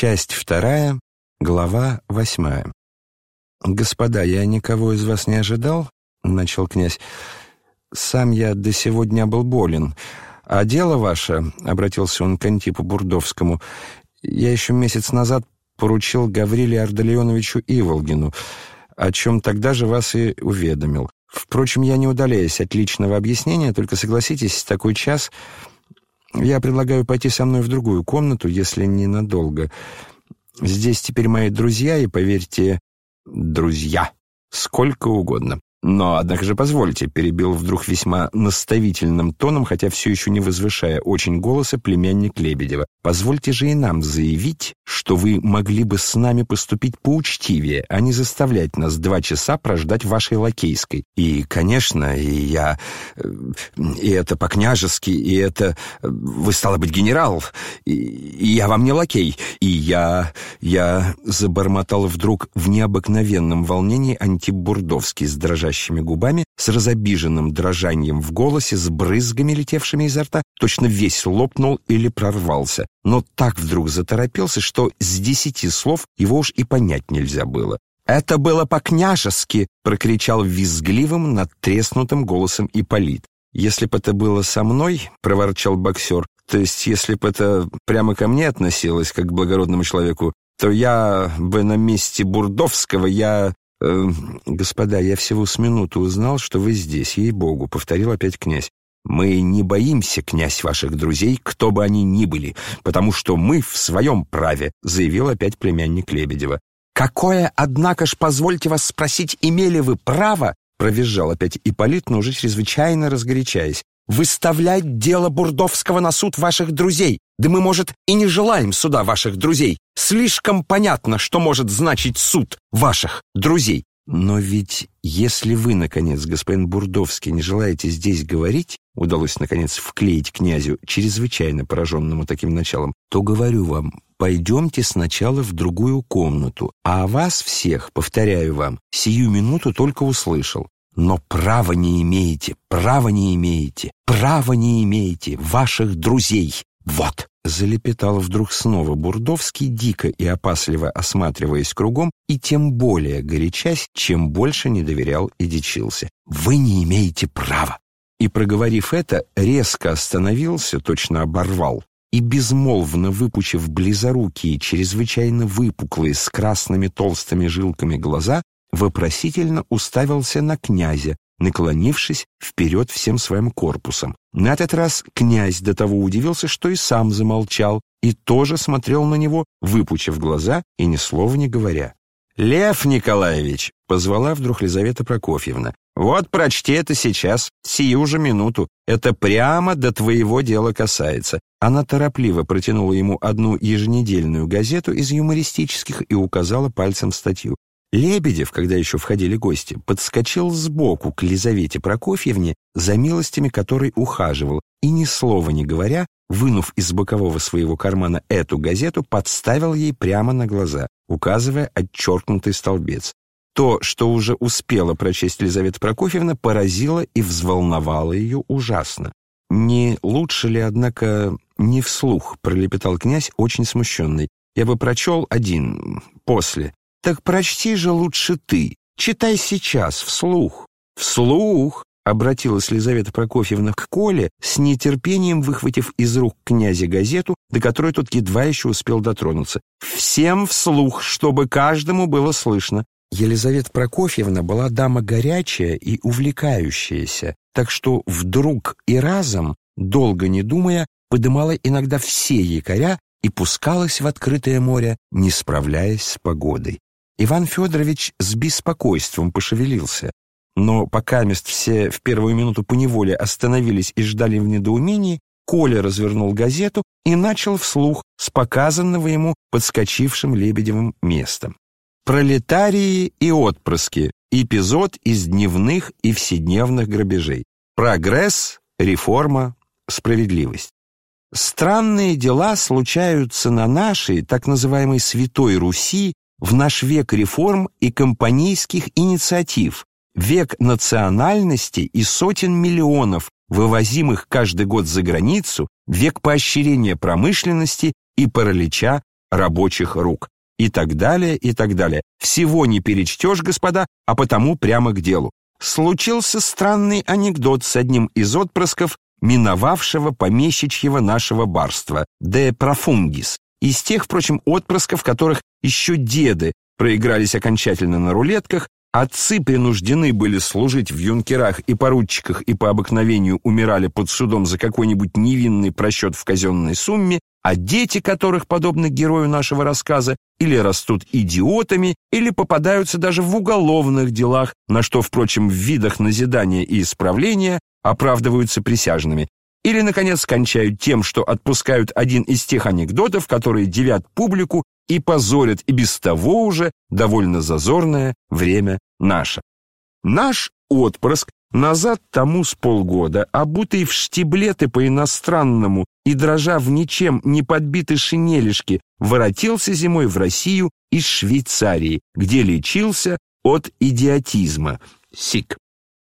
Часть вторая, глава восьмая. «Господа, я никого из вас не ожидал?» — начал князь. «Сам я до сегодня был болен. А дело ваше, — обратился он к Антипу Бурдовскому, — я еще месяц назад поручил Гавриле Ардалионовичу Иволгину, о чем тогда же вас и уведомил. Впрочем, я не удаляюсь от личного объяснения, только согласитесь, такой час я предлагаю пойти со мной в другую комнату, если ненадолго. Здесь теперь мои друзья, и, поверьте, друзья, сколько угодно. Но, однако же, позвольте, перебил вдруг весьма наставительным тоном, хотя все еще не возвышая очень голоса, племянник Лебедева. Позвольте же и нам заявить, что вы могли бы с нами поступить поучтивее, а не заставлять нас два часа прождать вашей лакейской. И, конечно, и я... Э, и это по-княжески, и это... Э, вы, стало быть, генерал, и, и я вам не лакей, и я... Я забормотал вдруг в необыкновенном волнении Антибурдовский с дрожащими губами, с разобиженным дрожанием в голосе, с брызгами, летевшими изо рта, точно весь лопнул или прорвался, но так вдруг заторопился, что с десяти слов его уж и понять нельзя было. «Это было по-княжески!» — прокричал визгливым, надтреснутым голосом Ипполит. «Если бы это было со мной, — проворчал боксер, — то есть если бы это прямо ко мне относилось, как к благородному человеку, то я бы на месте Бурдовского, я «Э, «Господа, я всего с минуту узнал, что вы здесь, ей-богу», — повторил опять князь. «Мы не боимся, князь, ваших друзей, кто бы они ни были, потому что мы в своем праве», — заявил опять племянник Лебедева. «Какое, однако ж, позвольте вас спросить, имели вы право?» — провизжал опять Ипполит, но уже чрезвычайно разгорячаясь выставлять дело Бурдовского на суд ваших друзей. Да мы, может, и не желаем суда ваших друзей. Слишком понятно, что может значить суд ваших друзей. Но ведь если вы, наконец, господин Бурдовский, не желаете здесь говорить, удалось, наконец, вклеить князю, чрезвычайно пораженному таким началом, то говорю вам, пойдемте сначала в другую комнату, а вас всех, повторяю вам, сию минуту только услышал. Но права не имеете, права не имеете, права не имеете ваших друзей. Вот!» Залепетал вдруг снова Бурдовский, дико и опасливо осматриваясь кругом, и тем более горячась, чем больше не доверял и дичился. «Вы не имеете права!» И, проговорив это, резко остановился, точно оборвал, и, безмолвно выпучив близорукие, чрезвычайно выпуклые, с красными толстыми жилками глаза, вопросительно уставился на князя, наклонившись вперед всем своим корпусом. На этот раз князь до того удивился, что и сам замолчал, и тоже смотрел на него, выпучив глаза и ни слова не говоря. «Лев Николаевич!» — позвала вдруг Лизавета Прокофьевна. «Вот прочти это сейчас, сию же минуту. Это прямо до твоего дела касается». Она торопливо протянула ему одну еженедельную газету из юмористических и указала пальцем статью. Лебедев, когда еще входили гости, подскочил сбоку к Лизавете Прокофьевне, за милостями которой ухаживал, и ни слова не говоря, вынув из бокового своего кармана эту газету, подставил ей прямо на глаза, указывая отчеркнутый столбец. То, что уже успела прочесть Лизавета Прокофьевна, поразило и взволновало ее ужасно. «Не лучше ли, однако, не вслух?» — пролепетал князь, очень смущенный. «Я бы прочел один, после». Так прочти же лучше ты. Читай сейчас, вслух. Вслух, обратилась Лизавета Прокофьевна к Коле, с нетерпением выхватив из рук князя газету, до которой тот едва еще успел дотронуться. Всем вслух, чтобы каждому было слышно. Елизавета Прокофьевна была дама горячая и увлекающаяся, так что вдруг и разом, долго не думая, подымала иногда все якоря и пускалась в открытое море, не справляясь с погодой. Иван Федорович с беспокойством пошевелился, но пока мест все в первую минуту поневоле остановились и ждали в недоумении, Коля развернул газету и начал вслух с показанного ему подскочившим Лебедевым местом. «Пролетарии и отпрыски. Эпизод из дневных и вседневных грабежей. Прогресс, реформа, справедливость. Странные дела случаются на нашей, так называемой Святой Руси, в наш век реформ и компанейских инициатив, век национальности и сотен миллионов, вывозимых каждый год за границу, век поощрения промышленности и паралича рабочих рук. И так далее, и так далее. Всего не перечтешь, господа, а потому прямо к делу. Случился странный анекдот с одним из отпрысков миновавшего помещичьего нашего барства, де профунгис, из тех, впрочем, отпрысков, которых еще деды проигрались окончательно на рулетках, отцы принуждены были служить в юнкерах и поручиках и по обыкновению умирали под судом за какой-нибудь невинный просчет в казенной сумме, а дети которых, подобно герою нашего рассказа, или растут идиотами, или попадаются даже в уголовных делах, на что, впрочем, в видах назидания и исправления оправдываются присяжными, или, наконец, кончают тем, что отпускают один из тех анекдотов, которые девят публику и позорят и без того уже довольно зазорное время наше. Наш отпрыск назад тому с полгода, обутый в штиблеты по-иностранному и дрожа в ничем не подбитой шинелишке, воротился зимой в Россию из Швейцарии, где лечился от идиотизма. Сик.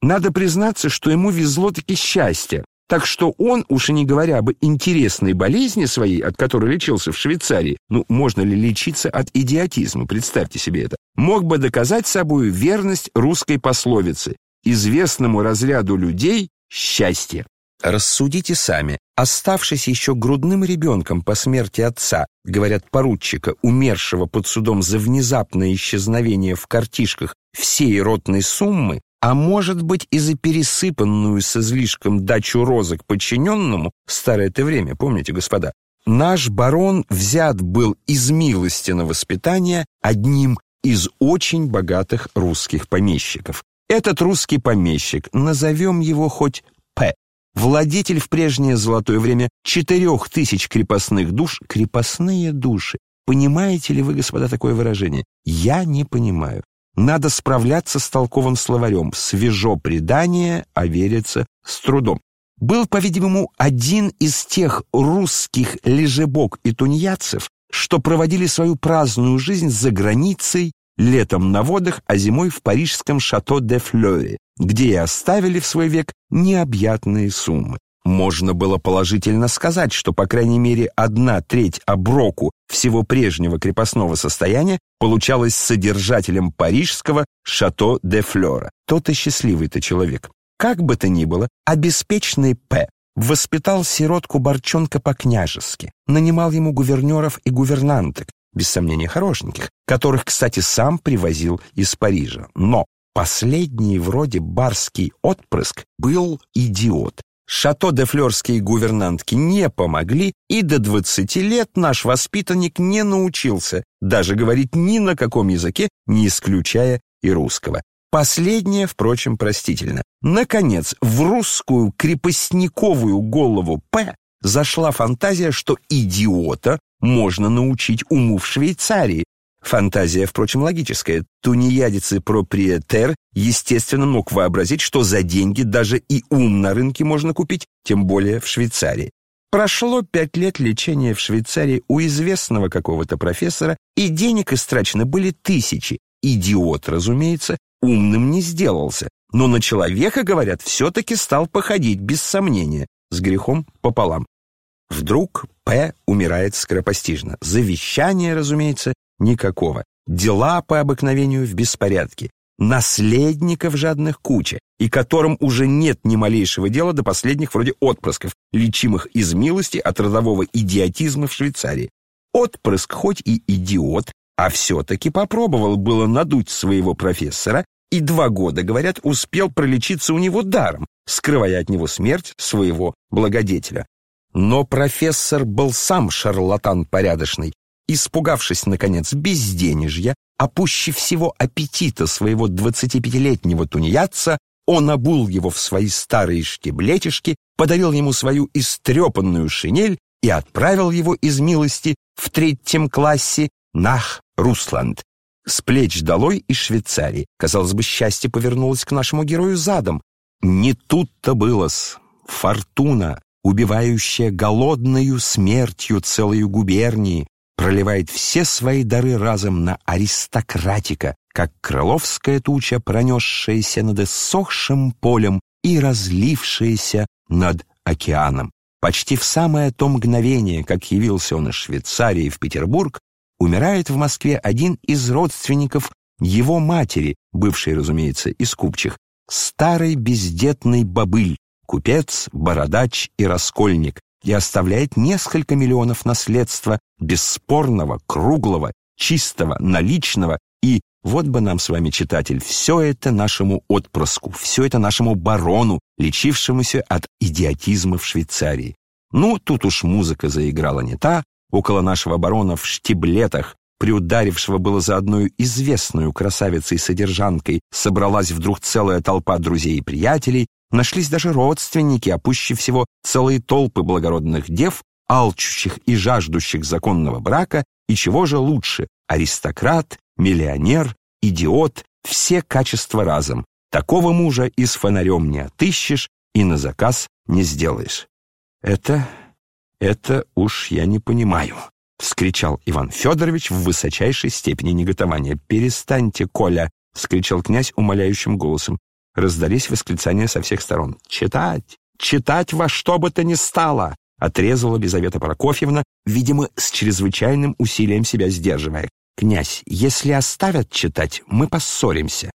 Надо признаться, что ему везло-таки счастье, так что он, уж и не говоря об интересной болезни своей, от которой лечился в Швейцарии, ну, можно ли лечиться от идиотизма, представьте себе это, мог бы доказать собою верность русской пословицы «известному разряду людей счастье». Рассудите сами. Оставшись еще грудным ребенком по смерти отца, говорят поручика, умершего под судом за внезапное исчезновение в картишках всей ротной суммы, а может быть и за пересыпанную с излишком дачу розок подчиненному, старое это время, помните, господа, наш барон взят был из милости на воспитание одним из очень богатых русских помещиков. Этот русский помещик, назовем его хоть П, владетель в прежнее золотое время четырех тысяч крепостных душ, крепостные души. Понимаете ли вы, господа, такое выражение? Я не понимаю. Надо справляться с толковым словарем. Свежо предание, а верится с трудом. Был, по-видимому, один из тех русских лежебок и тунеядцев, что проводили свою праздную жизнь за границей, летом на водах, а зимой в парижском шато де Флёре, где и оставили в свой век необъятные суммы. Можно было положительно сказать, что, по крайней мере, одна треть оброку всего прежнего крепостного состояния получалась содержателем парижского «Шато де Флора». Тот-то счастливый-то человек. Как бы то ни было, обеспеченный П. воспитал сиротку-борчонка по-княжески, нанимал ему гувернеров и гувернанток, без сомнения хорошеньких, которых, кстати, сам привозил из Парижа. Но последний вроде барский отпрыск был идиот, Шато-де-флёрские гувернантки не помогли, и до 20 лет наш воспитанник не научился даже говорить ни на каком языке, не исключая и русского. Последнее, впрочем, простительно. Наконец, в русскую крепостниковую голову П зашла фантазия, что идиота можно научить уму в Швейцарии, Фантазия, впрочем, логическая. Тунеядец и проприетер, естественно, мог вообразить, что за деньги даже и ум на рынке можно купить, тем более в Швейцарии. Прошло пять лет лечения в Швейцарии у известного какого-то профессора, и денег истрачено были тысячи. Идиот, разумеется, умным не сделался, но на человека, говорят, все-таки стал походить, без сомнения, с грехом пополам. Вдруг П. умирает скоропостижно. Завещание, разумеется, никакого. Дела по обыкновению в беспорядке. Наследников жадных куча, и которым уже нет ни малейшего дела до последних вроде отпрысков, лечимых из милости от родового идиотизма в Швейцарии. Отпрыск хоть и идиот, а все-таки попробовал было надуть своего профессора и два года, говорят, успел пролечиться у него даром, скрывая от него смерть своего благодетеля. Но профессор был сам шарлатан порядочный, Испугавшись, наконец, безденежья, а пуще всего аппетита своего двадцатипятилетнего тунеядца, он обул его в свои старые штиблетишки, подарил ему свою истрепанную шинель и отправил его из милости в третьем классе нах Русланд. С плеч долой из Швейцарии. Казалось бы, счастье повернулось к нашему герою задом. Не тут-то было-с. Фортуна, убивающая голодною смертью целую губернии, проливает все свои дары разом на аристократика, как крыловская туча, пронесшаяся над иссохшим полем и разлившаяся над океаном. Почти в самое то мгновение, как явился он из Швейцарии в Петербург, умирает в Москве один из родственников его матери, бывшей, разумеется, из купчих, старый бездетный бобыль, купец, бородач и раскольник, и оставляет несколько миллионов наследства бесспорного, круглого, чистого, наличного и вот бы нам с вами, читатель, все это нашему отпрыску, все это нашему барону, лечившемуся от идиотизма в Швейцарии. Ну, тут уж музыка заиграла не та, около нашего барона в штиблетах, приударившего было за одну известную красавицей-содержанкой, собралась вдруг целая толпа друзей и приятелей, нашлись даже родственники, а пуще всего целые толпы благородных дев, алчущих и жаждущих законного брака, и чего же лучше, аристократ, миллионер, идиот, все качества разом. Такого мужа и с фонарем не отыщешь, и на заказ не сделаешь. Это, это уж я не понимаю, — вскричал Иван Федорович в высочайшей степени неготования. «Перестаньте, Коля!» — вскричал князь умоляющим голосом. Раздались восклицания со всех сторон. «Читать! Читать во что бы то ни стало!» — отрезала Лизавета Прокофьевна, видимо, с чрезвычайным усилием себя сдерживая. «Князь, если оставят читать, мы поссоримся».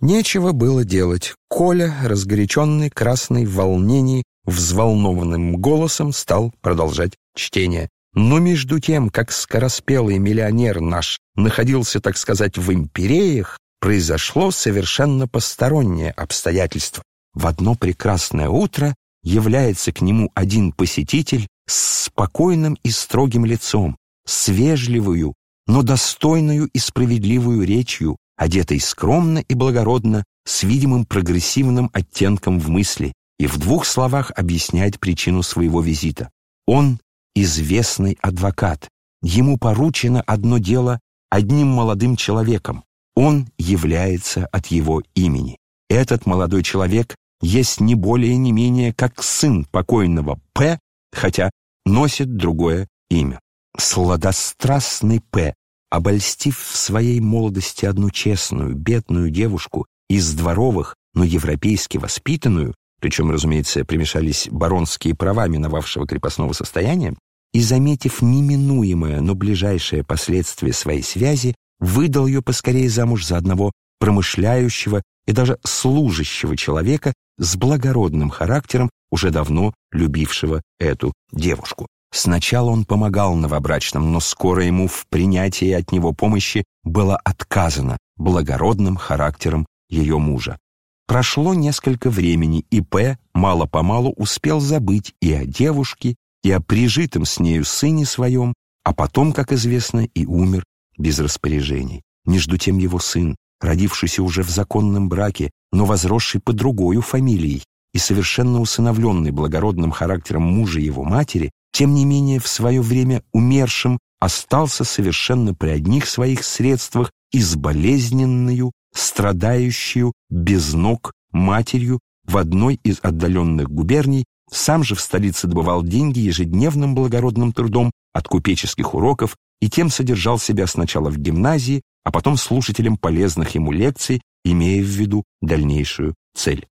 Нечего было делать. Коля, разгоряченный, красный, в волнении, взволнованным голосом стал продолжать чтение. Но между тем, как скороспелый миллионер наш находился, так сказать, в империях, произошло совершенно постороннее обстоятельство. В одно прекрасное утро является к нему один посетитель с спокойным и строгим лицом, с вежливую, но достойную и справедливую речью, одетой скромно и благородно, с видимым прогрессивным оттенком в мысли, и в двух словах объясняет причину своего визита. Он известный адвокат. Ему поручено одно дело одним молодым человеком. Он является от его имени. Этот молодой человек есть не более не менее как сын покойного П, хотя носит другое имя. Сладострастный П обольстив в своей молодости одну честную, бедную девушку из дворовых, но европейски воспитанную, причем, разумеется, примешались баронские права миновавшего крепостного состояния, и, заметив неминуемое, но ближайшее последствие своей связи, выдал ее поскорее замуж за одного промышляющего и даже служащего человека с благородным характером, уже давно любившего эту девушку. Сначала он помогал новобрачным, но скоро ему в принятии от него помощи было отказано благородным характером ее мужа. Прошло несколько времени, и П. мало-помалу успел забыть и о девушке, и о прижитом с нею сыне своем, а потом, как известно, и умер без распоряжений. Между тем его сын, родившийся уже в законном браке, но возросший по другою фамилией и совершенно усыновленный благородным характером мужа его матери, тем не менее в свое время умершим остался совершенно при одних своих средствах и с болезненную, страдающую, без ног матерью в одной из отдаленных губерний, сам же в столице добывал деньги ежедневным благородным трудом от купеческих уроков и тем содержал себя сначала в гимназии, а потом слушателем полезных ему лекций, имея в виду дальнейшую цель.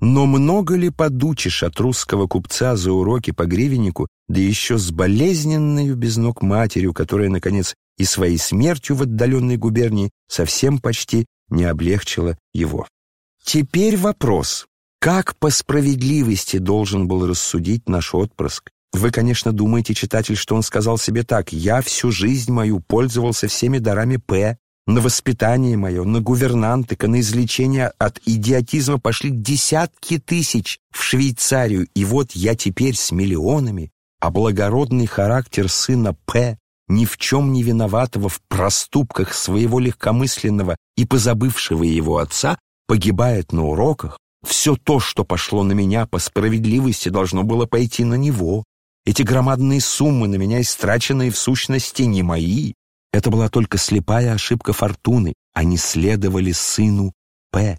Но много ли подучишь от русского купца за уроки по гривеннику, да еще с болезненной без ног матерью, которая, наконец, и своей смертью в отдаленной губернии совсем почти не облегчила его. Теперь вопрос, как по справедливости должен был рассудить наш отпрыск? Вы, конечно, думаете, читатель, что он сказал себе так, «Я всю жизнь мою пользовался всеми дарами П, на воспитание мое, на гувернантыка, на излечение от идиотизма пошли десятки тысяч в Швейцарию, и вот я теперь с миллионами, а благородный характер сына П, ни в чем не виноватого в проступках своего легкомысленного и позабывшего его отца, погибает на уроках, все то, что пошло на меня по справедливости, должно было пойти на него. Эти громадные суммы на меня истраченные в сущности не мои, это была только слепая ошибка фортуны. Они следовали сыну П.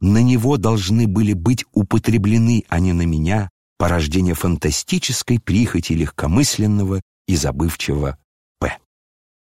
На него должны были быть употреблены, а не на меня, порождение фантастической прихоти легкомысленного и забывчивого